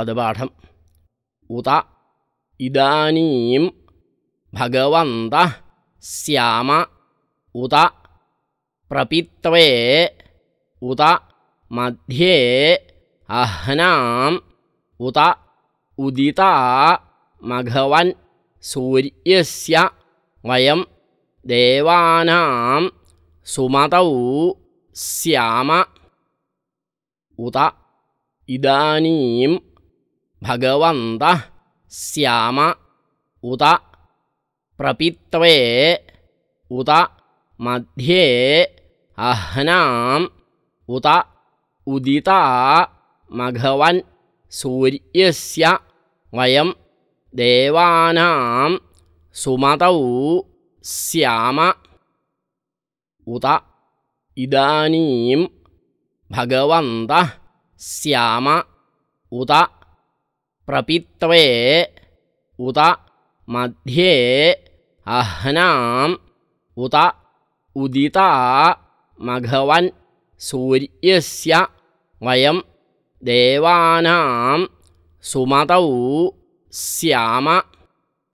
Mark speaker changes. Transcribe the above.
Speaker 1: पदपाठम् उत इदानीं भगवन्तः स्याम उत प्रपित्वे उत मध्ये अह्नाम् उत उदिता मघवन् सूर्यस्य वयं देवानां सुमतौ स्याम उत इदानीं भगवन्तः स्याम उत प्रपित्वे उत मध्ये अह्नाम् उत उदिता मघवन् सूर्यस्य वयं देवानां सुमतौ स्याम उत इदानीं भगवन्तः स्याम उत प्रपित्वे उत मध्ये अह्नाम् उत उदिता मघवन् सूर्यस्य वयं देवानां सुमतौ स्याम